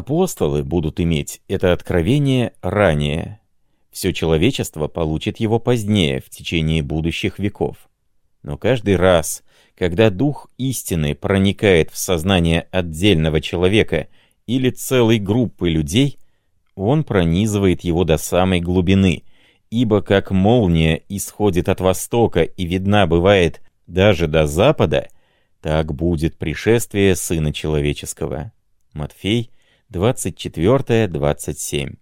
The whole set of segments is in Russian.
Апостолы будут иметь это откровение ранее. Все человечество получит его позднее, в течение будущих веков. Но каждый раз, когда дух истины проникает в сознание отдельного человека или целой группы людей, он пронизывает его до самой глубины, ибо как молния исходит от востока и видна бывает даже до запада, так будет пришествие Сына Человеческого. Матфей 24-27.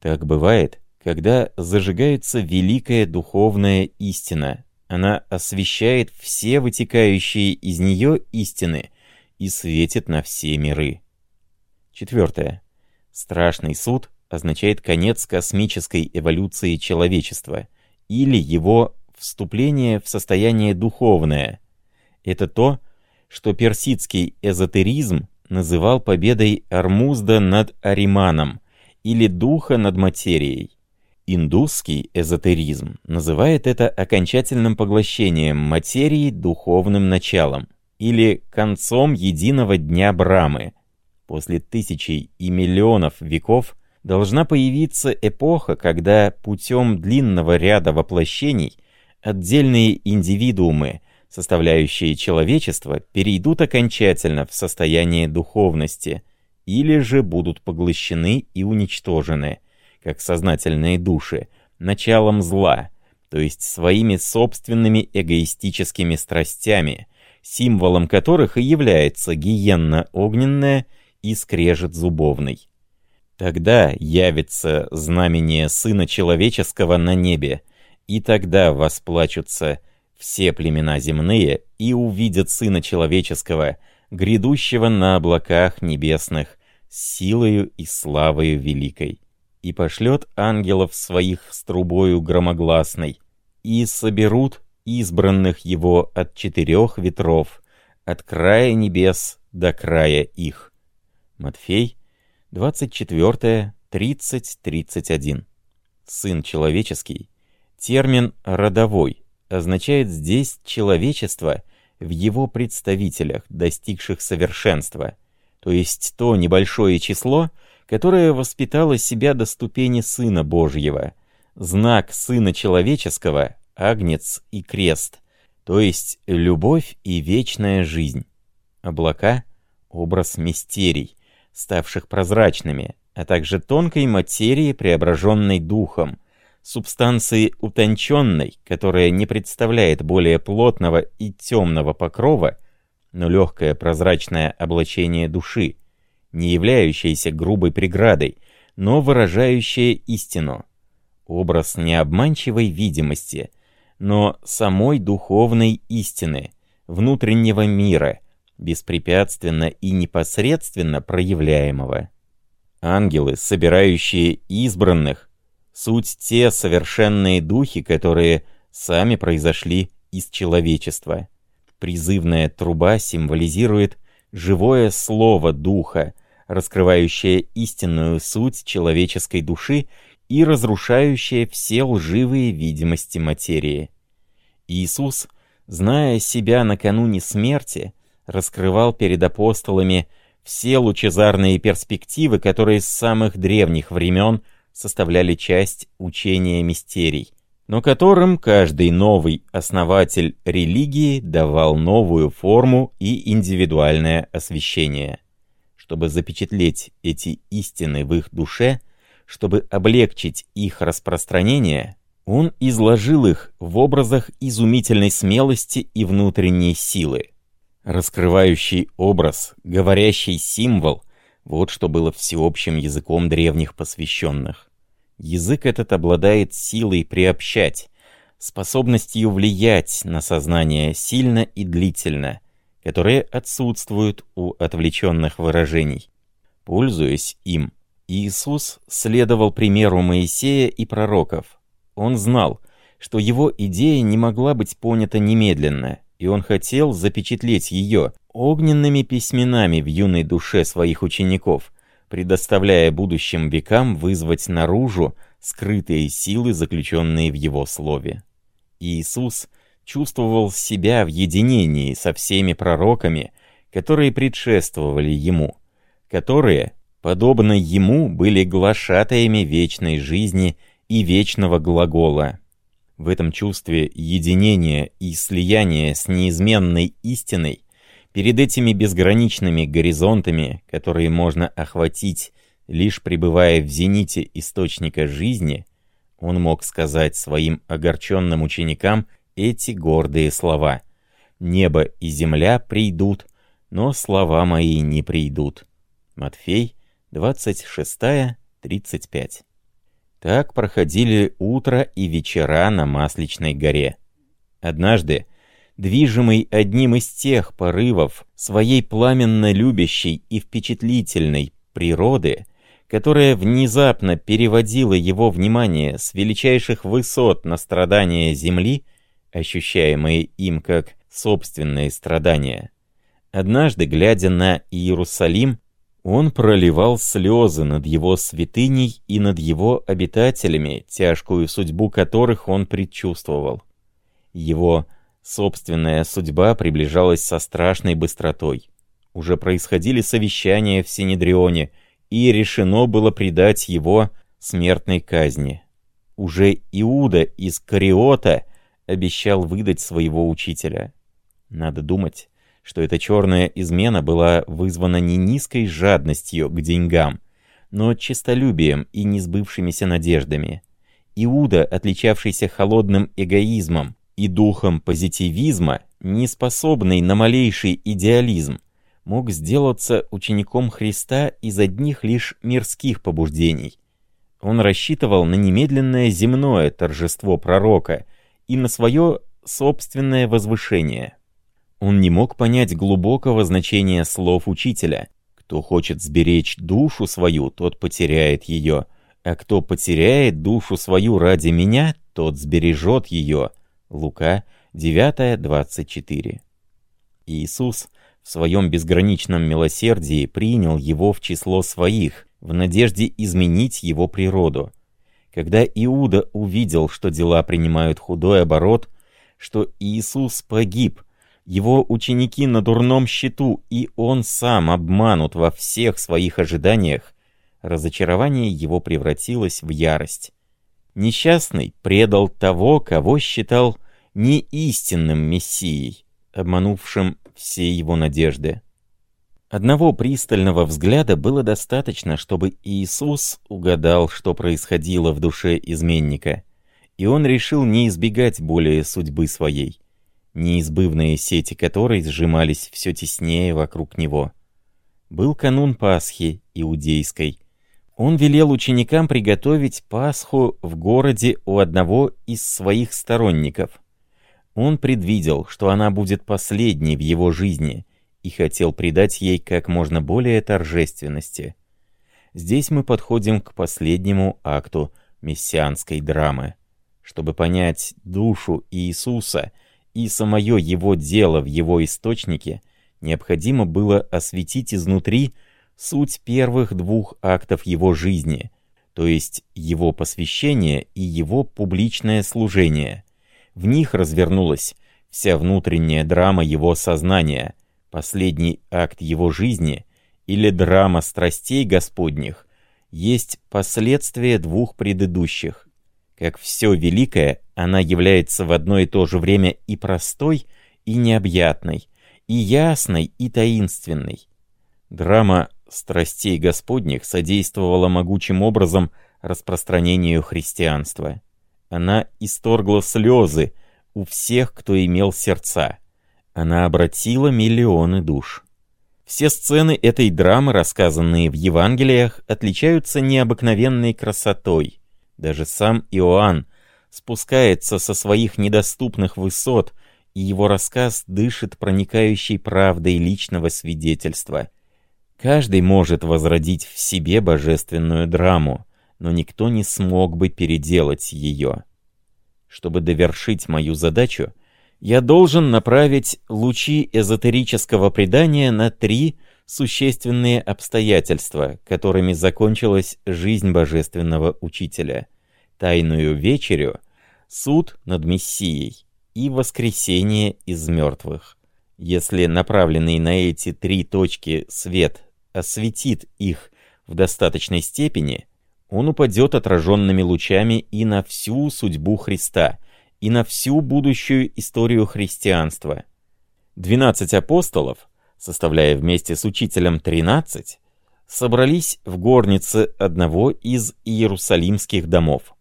Так бывает, когда зажигается великая духовная истина. Она освещает все вытекающие из нее истины и светит на все миры. Четвертое. Страшный суд означает конец космической эволюции человечества или его вступление в состояние духовное. Это то, что персидский эзотеризм называл победой Армузда над Ариманом или духа над материей. Индусский эзотеризм называет это окончательным поглощением материи духовным началом или концом единого дня Брамы. После тысячей и миллионов веков должна появиться эпоха, когда путем длинного ряда воплощений отдельные индивидуумы, составляющие человечество, перейдут окончательно в состояние духовности или же будут поглощены и уничтожены – как сознательные души, началом зла, то есть своими собственными эгоистическими страстями, символом которых и является гиенна огненная и скрежет зубовный. Тогда явится знамение Сына Человеческого на небе, и тогда восплачутся все племена земные и увидят Сына Человеческого, грядущего на облаках небесных, силою и славою великой и пошлет ангелов своих с трубою громогласной, и соберут избранных его от четырех ветров, от края небес до края их. Матфей, 24, 30-31. Сын человеческий. Термин «родовой» означает здесь человечество в его представителях, достигших совершенства, то есть то небольшое число, которая воспитала себя до ступени Сына Божьего, знак Сына Человеческого, Агнец и Крест, то есть любовь и вечная жизнь. Облака — образ мистерий, ставших прозрачными, а также тонкой материи, преображенной духом, субстанции утонченной, которая не представляет более плотного и темного покрова, но легкое прозрачное облачение души — не являющаяся грубой преградой, но выражающая истину. Образ необманчивой видимости, но самой духовной истины, внутреннего мира, беспрепятственно и непосредственно проявляемого. Ангелы, собирающие избранных, суть те совершенные духи, которые сами произошли из человечества. Призывная труба символизирует живое слово Духа, раскрывающее истинную суть человеческой души и разрушающее все лживые видимости материи. Иисус, зная себя накануне смерти, раскрывал перед апостолами все лучезарные перспективы, которые с самых древних времен составляли часть учения мистерий, но которым каждый новый основатель религии давал новую форму и индивидуальное освещение чтобы запечатлеть эти истины в их душе, чтобы облегчить их распространение, он изложил их в образах изумительной смелости и внутренней силы. Раскрывающий образ, говорящий символ — вот что было всеобщим языком древних посвященных. Язык этот обладает силой приобщать, способностью влиять на сознание сильно и длительно — которые отсутствуют у отвлеченных выражений. Пользуясь им, Иисус следовал примеру Моисея и пророков. Он знал, что его идея не могла быть понята немедленно, и он хотел запечатлеть ее огненными письменами в юной душе своих учеников, предоставляя будущим векам вызвать наружу скрытые силы, заключенные в его слове. Иисус чувствовал себя в единении со всеми пророками, которые предшествовали ему, которые, подобно ему, были глашатаями вечной жизни и вечного глагола. В этом чувстве единения и слияния с неизменной истиной, перед этими безграничными горизонтами, которые можно охватить, лишь пребывая в зените источника жизни, он мог сказать своим огорченным ученикам эти гордые слова. «Небо и земля придут, но слова мои не придут». Матфей, 26-35. Так проходили утро и вечера на Масличной горе. Однажды, движимый одним из тех порывов своей пламенно любящей и впечатлительной природы, которая внезапно переводила его внимание с величайших высот на страдания земли, ощущаемые им как собственные страдания. Однажды, глядя на Иерусалим, он проливал слезы над его святыней и над его обитателями, тяжкую судьбу которых он предчувствовал. Его собственная судьба приближалась со страшной быстротой. Уже происходили совещания в Синедрионе, и решено было предать его смертной казни. Уже Иуда из Кариота обещал выдать своего учителя. Надо думать, что эта черная измена была вызвана не низкой жадностью к деньгам, но честолюбием и несбывшимися надеждами. Иуда, отличавшийся холодным эгоизмом и духом позитивизма, не способный на малейший идеализм, мог сделаться учеником Христа из одних лишь мирских побуждений. Он рассчитывал на немедленное земное торжество пророка и на свое собственное возвышение. Он не мог понять глубокого значения слов учителя. Кто хочет сберечь душу свою, тот потеряет ее, а кто потеряет душу свою ради меня, тот сбережет ее. Лука 9:24. Иисус в своем безграничном милосердии принял его в число своих, в надежде изменить его природу. Когда Иуда увидел, что дела принимают худой оборот, что Иисус погиб, его ученики на дурном счету, и он сам обманут во всех своих ожиданиях, разочарование его превратилось в ярость. Несчастный предал того, кого считал неистинным мессией, обманувшим все его надежды. Одного пристального взгляда было достаточно, чтобы Иисус угадал, что происходило в душе изменника, и он решил не избегать более судьбы своей, неизбывные сети которой сжимались все теснее вокруг него. Был канун Пасхи иудейской. Он велел ученикам приготовить Пасху в городе у одного из своих сторонников — он предвидел, что она будет последней в его жизни, и хотел придать ей как можно более торжественности. Здесь мы подходим к последнему акту мессианской драмы. Чтобы понять душу Иисуса и самое его дело в его источнике, необходимо было осветить изнутри суть первых двух актов его жизни, то есть его посвящение и его публичное служение — в них развернулась вся внутренняя драма его сознания, последний акт его жизни или драма страстей Господних, есть последствия двух предыдущих. Как все великое, она является в одно и то же время и простой, и необъятной, и ясной, и таинственной. Драма страстей Господних содействовала могучим образом распространению христианства. Она исторгла слезы у всех, кто имел сердца. Она обратила миллионы душ. Все сцены этой драмы, рассказанные в Евангелиях, отличаются необыкновенной красотой. Даже сам Иоанн спускается со своих недоступных высот, и его рассказ дышит проникающей правдой личного свидетельства. Каждый может возродить в себе божественную драму, но никто не смог бы переделать ее. Чтобы довершить мою задачу, я должен направить лучи эзотерического предания на три существенные обстоятельства, которыми закончилась жизнь божественного учителя. Тайную вечерю, суд над Мессией и воскресение из мертвых. Если направленный на эти три точки свет осветит их в достаточной степени, он упадет отраженными лучами и на всю судьбу Христа, и на всю будущую историю христианства. Двенадцать апостолов, составляя вместе с учителем тринадцать, собрались в горнице одного из иерусалимских домов.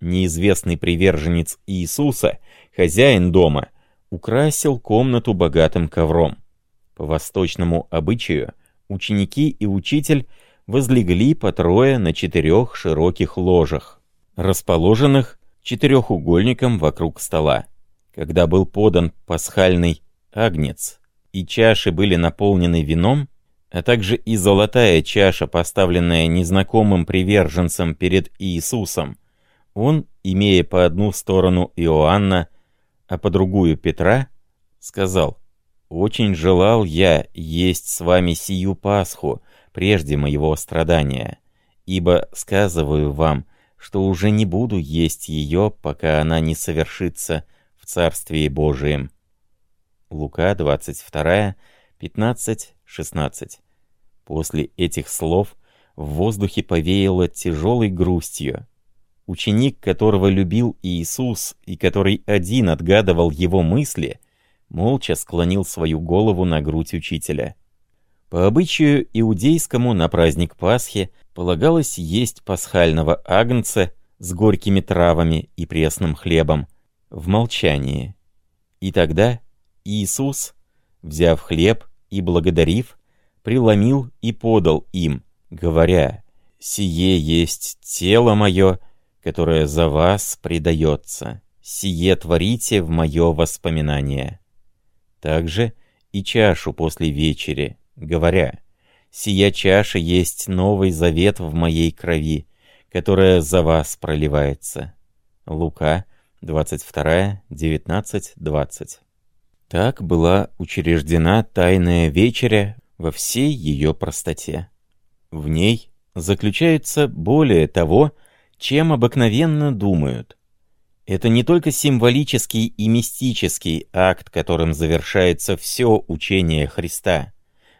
Неизвестный приверженец Иисуса, хозяин дома, украсил комнату богатым ковром. По восточному обычаю ученики и учитель возлегли по трое на четырех широких ложах, расположенных четырехугольником вокруг стола. Когда был подан пасхальный агнец, и чаши были наполнены вином, а также и золотая чаша, поставленная незнакомым приверженцем перед Иисусом, он, имея по одну сторону Иоанна, а по другую Петра, сказал, «Очень желал я есть с вами сию Пасху, прежде моего страдания, ибо сказываю вам, что уже не буду есть ее, пока она не совершится в Царствии Божием». Лука 22, 15, 16. После этих слов в воздухе повеяло тяжелой грустью. Ученик, которого любил Иисус и который один отгадывал его мысли, молча склонил свою голову на грудь учителя. По обычаю иудейскому на праздник Пасхи полагалось есть пасхального агнца с горькими травами и пресным хлебом в молчании. И тогда Иисус, взяв хлеб и благодарив, преломил и подал им, говоря, «Сие есть тело мое, которое за вас предается. Сие творите в мое воспоминание». Также и чашу после вечери, говоря, «Сия чаша есть новый завет в моей крови, которая за вас проливается». Лука, 22, 19, 20. Так была учреждена Тайная Вечеря во всей ее простоте. В ней заключается более того, чем обыкновенно думают. Это не только символический и мистический акт, которым завершается все учение Христа,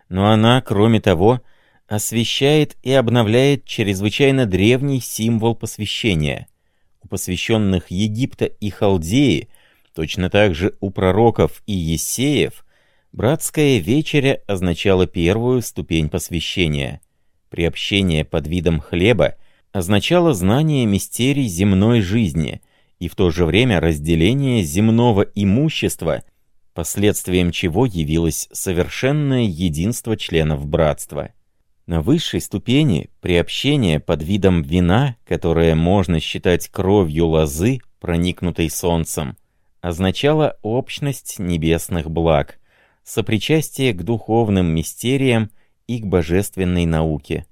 но она, кроме того, освещает и обновляет чрезвычайно древний символ посвящения. У посвященных Египта и Халдеи, точно так же у пророков и Есеев, Братская вечеря означала первую ступень посвящения. Приобщение под видом хлеба означало знание мистерий земной жизни и в то же время разделение земного имущества, последствием чего явилось совершенное единство членов братства. На высшей ступени приобщение под видом вина, которое можно считать кровью лозы, проникнутой солнцем, означало общность небесных благ — сопричастие к духовным мистериям и к божественной науке.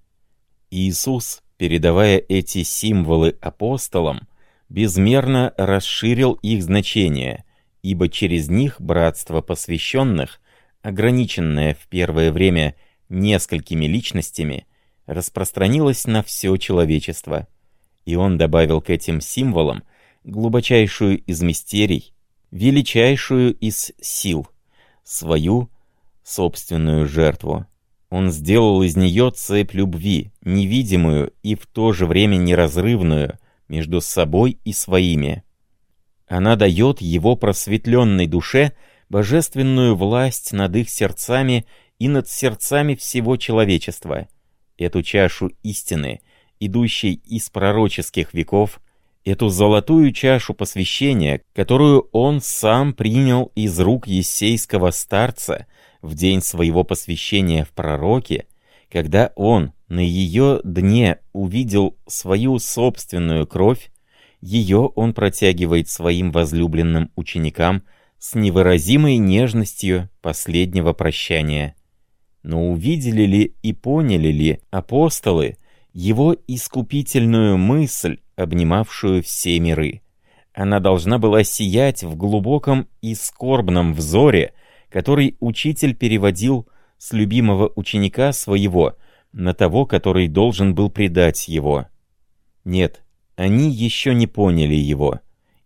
Иисус, передавая эти символы апостолам, безмерно расширил их значение, ибо через них братство посвященных, ограниченное в первое время несколькими личностями, распространилось на все человечество. И он добавил к этим символам глубочайшую из мистерий, величайшую из сил — свою собственную жертву. Он сделал из нее цепь любви, невидимую и в то же время неразрывную, между собой и своими. Она дает его просветленной душе божественную власть над их сердцами и над сердцами всего человечества. Эту чашу истины, идущей из пророческих веков, эту золотую чашу посвящения, которую он сам принял из рук ессейского старца в день своего посвящения в пророке, когда он на ее дне увидел свою собственную кровь, ее он протягивает своим возлюбленным ученикам с невыразимой нежностью последнего прощания. Но увидели ли и поняли ли апостолы его искупительную мысль обнимавшую все миры. Она должна была сиять в глубоком и скорбном взоре, который учитель переводил с любимого ученика своего на того, который должен был предать его. Нет, они еще не поняли его,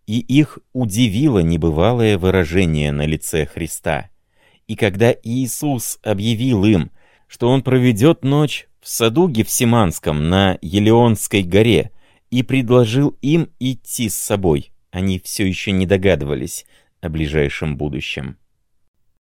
и их удивило небывалое выражение на лице Христа. И когда Иисус объявил им, что Он проведет ночь в саду Гефсиманском на Елеонской горе и предложил им идти с собой. Они все еще не догадывались о ближайшем будущем.